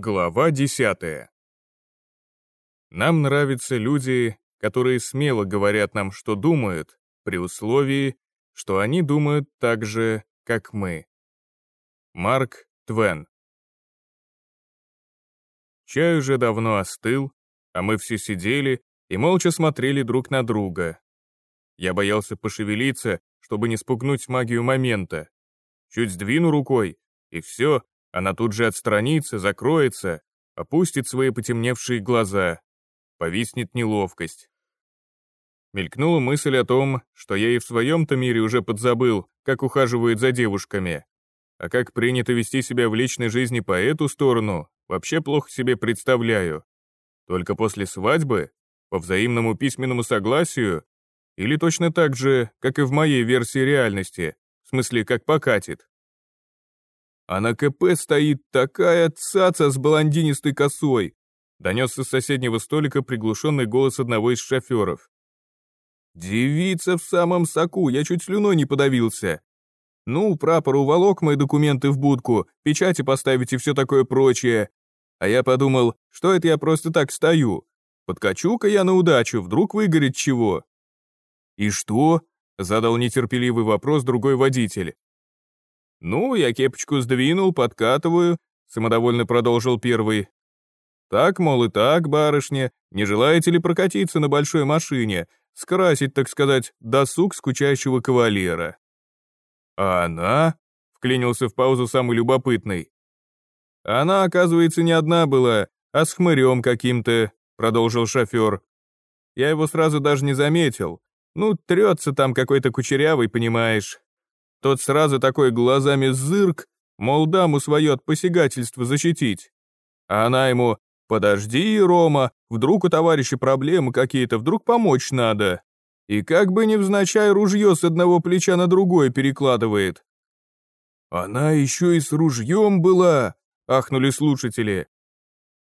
Глава 10. Нам нравятся люди, которые смело говорят нам, что думают, при условии, что они думают так же, как мы. Марк Твен. Чай уже давно остыл, а мы все сидели и молча смотрели друг на друга. Я боялся пошевелиться, чтобы не спугнуть магию момента. Чуть сдвину рукой, и все, она тут же отстранится, закроется, опустит свои потемневшие глаза. Повиснет неловкость. Мелькнула мысль о том, что я и в своем-то мире уже подзабыл, как ухаживают за девушками. А как принято вести себя в личной жизни по эту сторону, вообще плохо себе представляю. Только после свадьбы? По взаимному письменному согласию? Или точно так же, как и в моей версии реальности, в смысле, как покатит? А на КП стоит такая цаца с блондинистой косой!» Донесся с соседнего столика приглушенный голос одного из шоферов. «Девица в самом соку, я чуть слюной не подавился. Ну, прапор уволок мои документы в будку, печати поставить и все такое прочее. А я подумал, что это я просто так стою. Подкачу-ка я на удачу, вдруг выгорит чего». «И что?» — задал нетерпеливый вопрос другой водитель. «Ну, я кепочку сдвинул, подкатываю», — самодовольно продолжил первый. «Так, мол, и так, барышня, не желаете ли прокатиться на большой машине, скрасить, так сказать, досуг скучающего кавалера?» «А она?» — вклинился в паузу самый любопытный. «Она, оказывается, не одна была, а с хмырем каким-то», — продолжил шофер. «Я его сразу даже не заметил. Ну, трется там какой-то кучерявый, понимаешь. Тот сразу такой глазами зырк, мол, даму свое от посягательства защитить. А она ему «Подожди, Рома, вдруг у товарища проблемы какие-то, вдруг помочь надо». И как бы невзначай ружье с одного плеча на другое перекладывает. «Она еще и с ружьем была», — ахнули слушатели.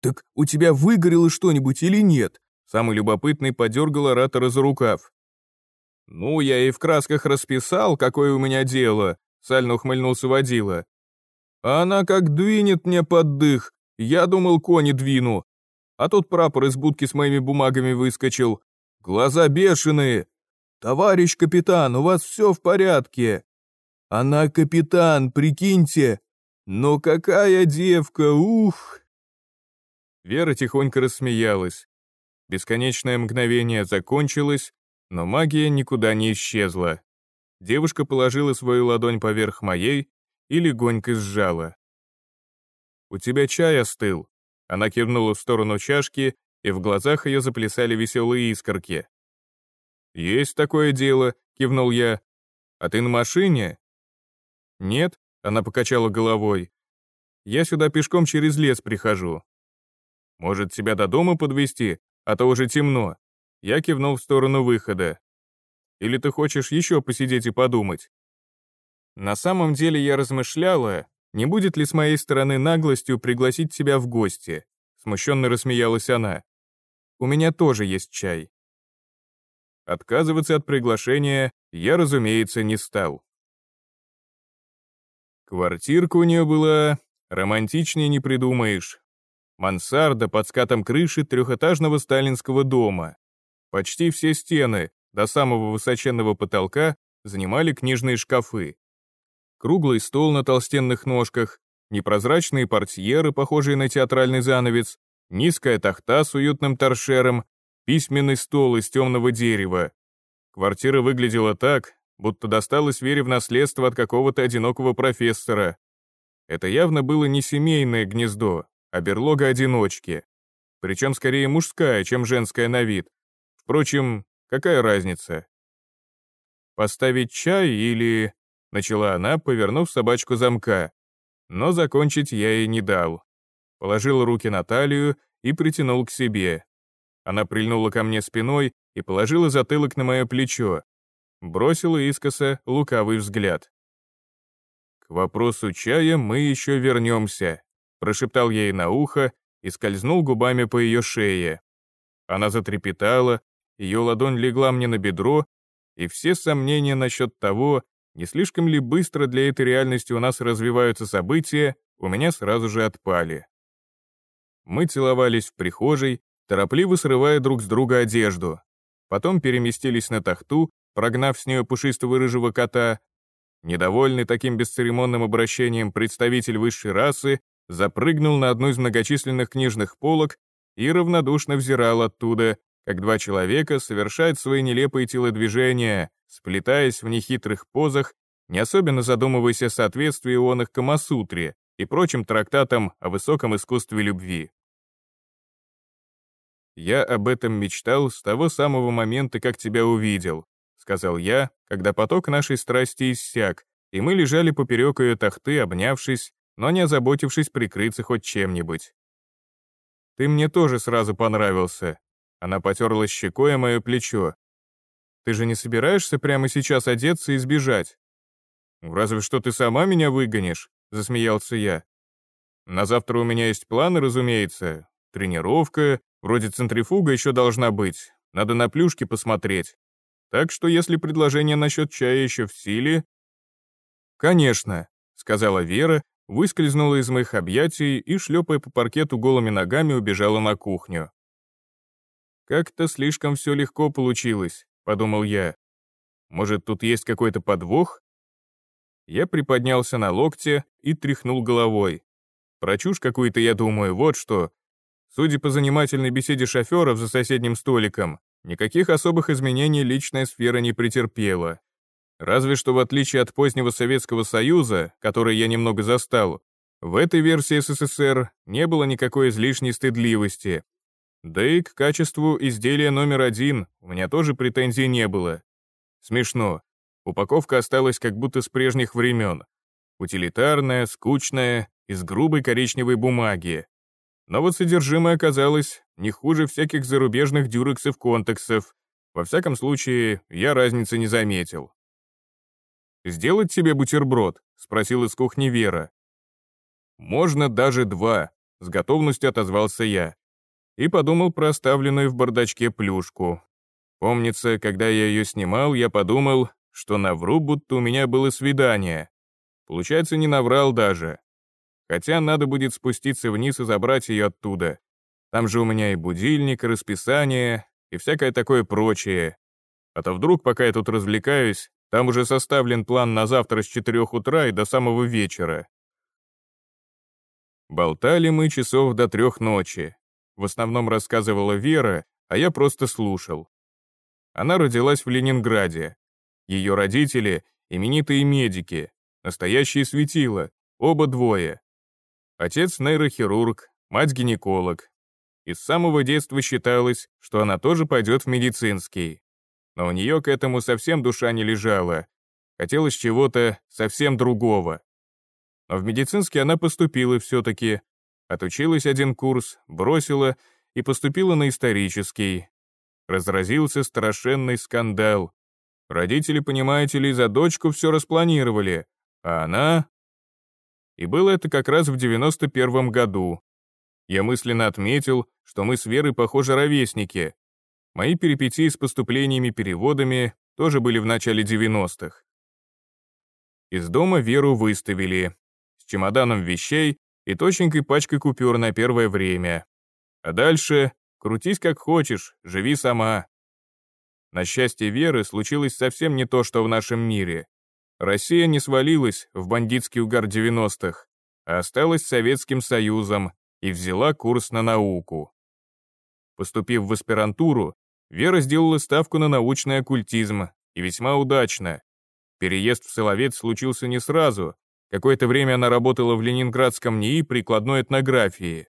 «Так у тебя выгорело что-нибудь или нет?» Самый любопытный подергал оратора за рукав. «Ну, я и в красках расписал, какое у меня дело», — сально ухмыльнулся водила. «А она как двинет мне под дых, я думал, кони двину. А тут прапор из будки с моими бумагами выскочил. Глаза бешеные. Товарищ капитан, у вас все в порядке. Она капитан, прикиньте. Но какая девка, ух!» Вера тихонько рассмеялась. Бесконечное мгновение закончилось, но магия никуда не исчезла. Девушка положила свою ладонь поверх моей и легонько сжала. «У тебя чай остыл». Она кивнула в сторону чашки, и в глазах ее заплясали веселые искорки. «Есть такое дело», — кивнул я. «А ты на машине?» «Нет», — она покачала головой. «Я сюда пешком через лес прихожу». «Может, тебя до дома подвести, а то уже темно. Я кивнул в сторону выхода. «Или ты хочешь еще посидеть и подумать?» На самом деле я размышляла, не будет ли с моей стороны наглостью пригласить тебя в гости. Смущенно рассмеялась она. У меня тоже есть чай. Отказываться от приглашения я, разумеется, не стал. Квартирка у нее была романтичнее не придумаешь. Мансарда под скатом крыши трехэтажного сталинского дома. Почти все стены, до самого высоченного потолка, занимали книжные шкафы. Круглый стол на толстенных ножках, непрозрачные портьеры, похожие на театральный занавес, низкая тахта с уютным торшером, письменный стол из темного дерева. Квартира выглядела так, будто досталась Вере в наследство от какого-то одинокого профессора. Это явно было не семейное гнездо, а берлога одиночки. Причем скорее мужская, чем женская на вид. Впрочем, какая разница? «Поставить чай или...» — начала она, повернув собачку замка. Но закончить я ей не дал. Положил руки на талию и притянул к себе. Она прильнула ко мне спиной и положила затылок на мое плечо. Бросила искоса лукавый взгляд. «К вопросу чая мы еще вернемся», — прошептал ей на ухо и скользнул губами по ее шее. Она затрепетала, ее ладонь легла мне на бедро, и все сомнения насчет того, не слишком ли быстро для этой реальности у нас развиваются события, у меня сразу же отпали. Мы целовались в прихожей, торопливо срывая друг с друга одежду. Потом переместились на тахту, прогнав с нее пушистого рыжего кота. Недовольный таким бесцеремонным обращением представитель высшей расы запрыгнул на одну из многочисленных книжных полок и равнодушно взирал оттуда, как два человека совершают свои нелепые телодвижения, сплетаясь в нехитрых позах, не особенно задумываясь о соответствии он их Камасутре и прочим трактатам о высоком искусстве любви. «Я об этом мечтал с того самого момента, как тебя увидел», сказал я, когда поток нашей страсти иссяк, и мы лежали поперек ее тахты, обнявшись, но не озаботившись прикрыться хоть чем-нибудь. «Ты мне тоже сразу понравился», она потерла щекой о мое плечо. «Ты же не собираешься прямо сейчас одеться и сбежать?» «Разве что ты сама меня выгонишь», — засмеялся я. «На завтра у меня есть планы, разумеется. Тренировка, вроде центрифуга еще должна быть. Надо на плюшки посмотреть. Так что если предложение насчет чая еще в силе...» «Конечно», — сказала Вера, выскользнула из моих объятий и, шлепая по паркету голыми ногами, убежала на кухню. «Как-то слишком все легко получилось», — подумал я. «Может, тут есть какой-то подвох?» Я приподнялся на локте и тряхнул головой. Про чушь какую-то я думаю, вот что. Судя по занимательной беседе шоферов за соседним столиком, никаких особых изменений личная сфера не претерпела. Разве что в отличие от позднего Советского Союза, который я немного застал, в этой версии СССР не было никакой излишней стыдливости, да и к качеству изделия номер один у меня тоже претензий не было. Смешно. Упаковка осталась как будто с прежних времен. Утилитарная, скучная, из грубой коричневой бумаги. Но вот содержимое оказалось не хуже всяких зарубежных дюрексов-контексов. Во всяком случае, я разницы не заметил. «Сделать тебе бутерброд?» — спросил из кухни Вера. «Можно даже два», — с готовностью отозвался я и подумал про оставленную в бардачке плюшку. Помнится, когда я ее снимал, я подумал, что навру, будто у меня было свидание. Получается, не наврал даже. Хотя надо будет спуститься вниз и забрать ее оттуда. Там же у меня и будильник, и расписание, и всякое такое прочее. А то вдруг, пока я тут развлекаюсь, там уже составлен план на завтра с 4 утра и до самого вечера. Болтали мы часов до трех ночи. В основном рассказывала Вера, а я просто слушал. Она родилась в Ленинграде. Ее родители — именитые медики, настоящие светила, оба двое. Отец — нейрохирург, мать — гинеколог. И с самого детства считалось, что она тоже пойдет в медицинский. Но у нее к этому совсем душа не лежала. Хотелось чего-то совсем другого. Но в медицинский она поступила все-таки, Отучилась один курс, бросила и поступила на исторический. Разразился страшенный скандал. Родители, понимаете ли, за дочку все распланировали, а она... И было это как раз в 91 году. Я мысленно отметил, что мы с Верой, похожи ровесники. Мои перипетии с поступлениями-переводами тоже были в начале 90-х. Из дома Веру выставили. С чемоданом вещей и точненькой пачкой купюр на первое время. А дальше крутись как хочешь, живи сама. На счастье Веры случилось совсем не то, что в нашем мире. Россия не свалилась в бандитский угар 90-х, а осталась Советским Союзом и взяла курс на науку. Поступив в аспирантуру, Вера сделала ставку на научный оккультизм, и весьма удачно. Переезд в Соловец случился не сразу, Какое-то время она работала в Ленинградском НИИ прикладной этнографии,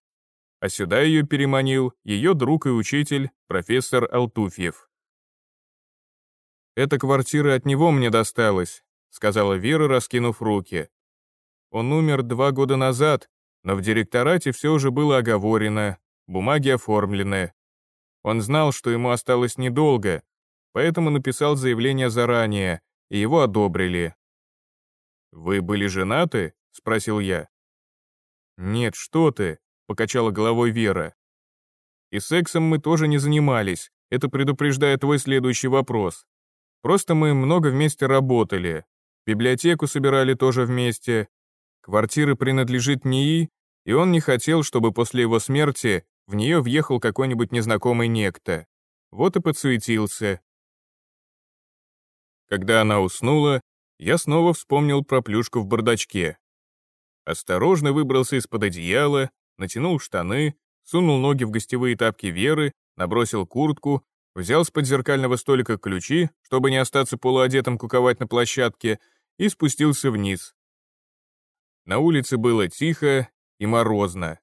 а сюда ее переманил ее друг и учитель, профессор Алтуфьев. «Эта квартира от него мне досталась», — сказала Вера, раскинув руки. «Он умер два года назад, но в директорате все уже было оговорено, бумаги оформлены. Он знал, что ему осталось недолго, поэтому написал заявление заранее, и его одобрили. «Вы были женаты?» — спросил я. «Нет, что ты», — покачала головой Вера. «И сексом мы тоже не занимались, это предупреждает твой следующий вопрос. Просто мы много вместе работали, библиотеку собирали тоже вместе, квартира принадлежит НИИ, и он не хотел, чтобы после его смерти в нее въехал какой-нибудь незнакомый некто. Вот и подсуетился. Когда она уснула, я снова вспомнил про плюшку в бардачке. Осторожно выбрался из-под одеяла, натянул штаны, сунул ноги в гостевые тапки Веры, набросил куртку, взял с подзеркального столика ключи, чтобы не остаться полуодетым куковать на площадке, и спустился вниз. На улице было тихо и морозно.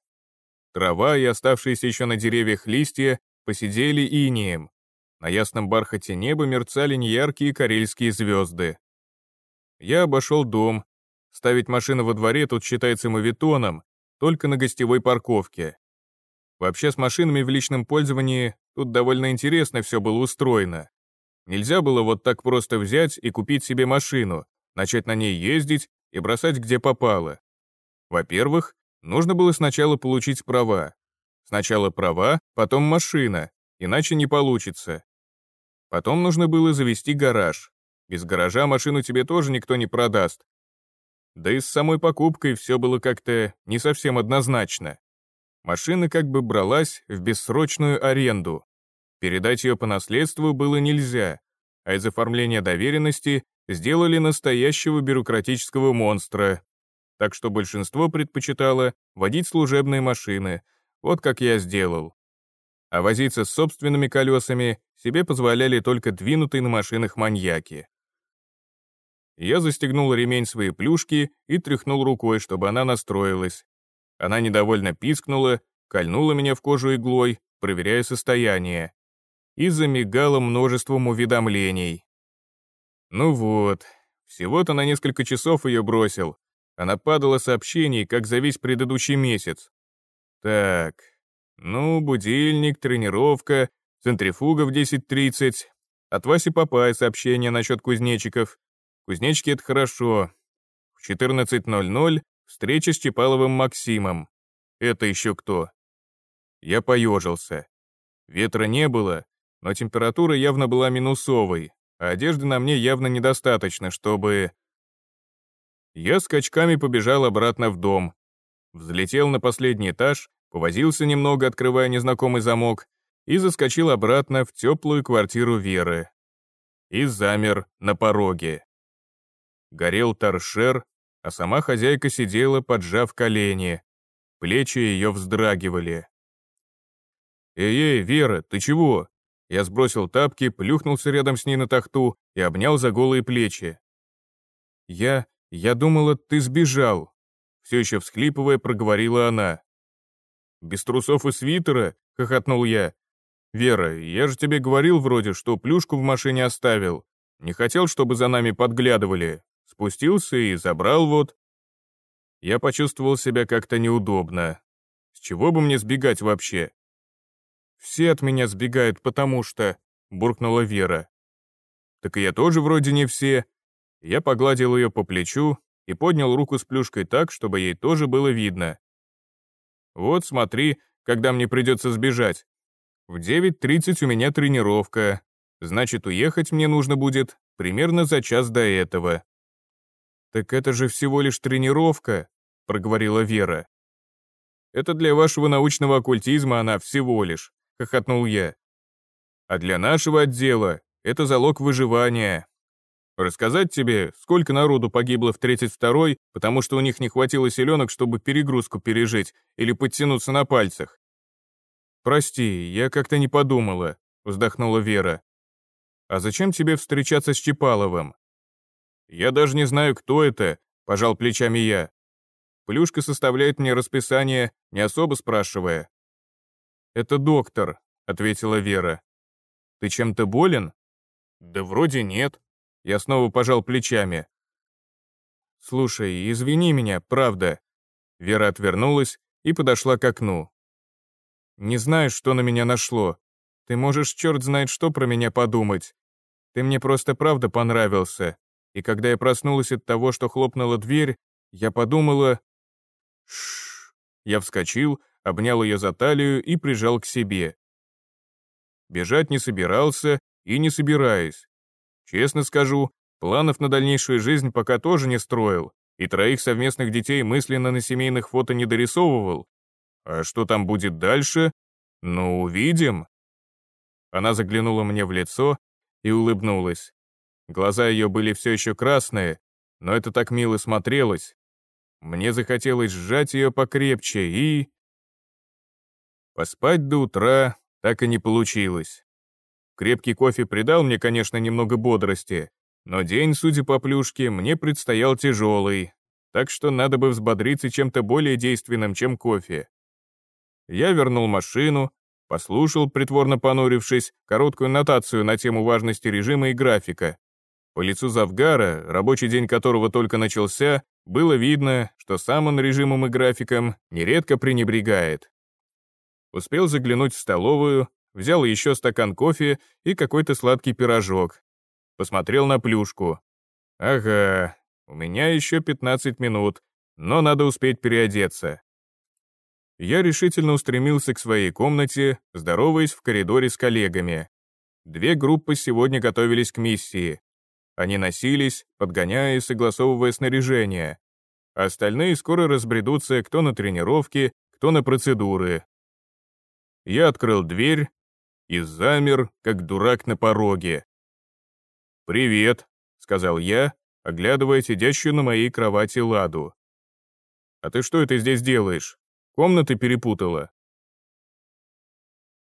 Трава и оставшиеся еще на деревьях листья посидели инеем. На ясном бархате неба мерцали неяркие карельские звезды. Я обошел дом. Ставить машину во дворе тут считается мавитоном, только на гостевой парковке. Вообще с машинами в личном пользовании тут довольно интересно все было устроено. Нельзя было вот так просто взять и купить себе машину, начать на ней ездить и бросать где попало. Во-первых, нужно было сначала получить права. Сначала права, потом машина, иначе не получится. Потом нужно было завести гараж. Без гаража машину тебе тоже никто не продаст. Да и с самой покупкой все было как-то не совсем однозначно. Машина как бы бралась в бессрочную аренду. Передать ее по наследству было нельзя, а из оформления доверенности сделали настоящего бюрократического монстра. Так что большинство предпочитало водить служебные машины, вот как я сделал. А возиться с собственными колесами себе позволяли только двинутые на машинах маньяки. Я застегнул ремень своей плюшки и тряхнул рукой, чтобы она настроилась. Она недовольно пискнула, кольнула меня в кожу иглой, проверяя состояние. И замигала множеством уведомлений. Ну вот, всего-то на несколько часов ее бросил. Она падала сообщений, как за весь предыдущий месяц. Так, ну, будильник, тренировка, центрифуга в 10.30. От Васи Папая сообщение насчет кузнечиков. Кузнечки — это хорошо. В 14.00 Встреча с Чепаловым Максимом. Это еще кто? Я поежился. Ветра не было, но температура явно была минусовой, а одежды на мне явно недостаточно, чтобы... Я скачками побежал обратно в дом. Взлетел на последний этаж, повозился немного, открывая незнакомый замок, и заскочил обратно в теплую квартиру Веры. И замер на пороге. Горел торшер, а сама хозяйка сидела, поджав колени. Плечи ее вздрагивали. «Эй-эй, Вера, ты чего?» Я сбросил тапки, плюхнулся рядом с ней на тахту и обнял за голые плечи. «Я... я думала, ты сбежал», — все еще всхлипывая, проговорила она. «Без трусов и свитера?» — хохотнул я. «Вера, я же тебе говорил вроде, что плюшку в машине оставил. Не хотел, чтобы за нами подглядывали. Спустился и забрал вот. Я почувствовал себя как-то неудобно. С чего бы мне сбегать вообще? Все от меня сбегают, потому что... Буркнула Вера. Так и я тоже вроде не все. Я погладил ее по плечу и поднял руку с плюшкой так, чтобы ей тоже было видно. Вот смотри, когда мне придется сбежать. В 9.30 у меня тренировка, значит, уехать мне нужно будет примерно за час до этого. «Так это же всего лишь тренировка», — проговорила Вера. «Это для вашего научного оккультизма она всего лишь», — хохотнул я. «А для нашего отдела это залог выживания. Рассказать тебе, сколько народу погибло в 32-й, потому что у них не хватило селенок, чтобы перегрузку пережить или подтянуться на пальцах?» «Прости, я как-то не подумала», — вздохнула Вера. «А зачем тебе встречаться с Чепаловым?» «Я даже не знаю, кто это», — пожал плечами я. Плюшка составляет мне расписание, не особо спрашивая. «Это доктор», — ответила Вера. «Ты чем-то болен?» «Да вроде нет». Я снова пожал плечами. «Слушай, извини меня, правда». Вера отвернулась и подошла к окну. «Не знаю, что на меня нашло. Ты можешь черт знает что про меня подумать. Ты мне просто правда понравился и когда я проснулась от того, что хлопнула дверь, я подумала... Шш. Я вскочил, обнял ее за талию и прижал к себе. Бежать не собирался и не собираюсь. Честно скажу, планов на дальнейшую жизнь пока тоже не строил. и троих совместных детей мысленно на семейных фото не дорисовывал. А что там будет дальше? Ну, увидим. Она заглянула мне в лицо и улыбнулась. Глаза ее были все еще красные, но это так мило смотрелось. Мне захотелось сжать ее покрепче и... Поспать до утра так и не получилось. Крепкий кофе придал мне, конечно, немного бодрости, но день, судя по плюшке, мне предстоял тяжелый, так что надо бы взбодриться чем-то более действенным, чем кофе. Я вернул машину, послушал, притворно понурившись, короткую нотацию на тему важности режима и графика. По лицу Завгара, рабочий день которого только начался, было видно, что сам он режимом и графиком нередко пренебрегает. Успел заглянуть в столовую, взял еще стакан кофе и какой-то сладкий пирожок. Посмотрел на плюшку. Ага, у меня еще 15 минут, но надо успеть переодеться. Я решительно устремился к своей комнате, здороваясь в коридоре с коллегами. Две группы сегодня готовились к миссии. Они носились, подгоняя и согласовывая снаряжение. Остальные скоро разбредутся кто на тренировки, кто на процедуры. Я открыл дверь и замер, как дурак на пороге. «Привет», — сказал я, оглядывая сидящую на моей кровати Ладу. «А ты что это здесь делаешь? Комнаты перепутала?»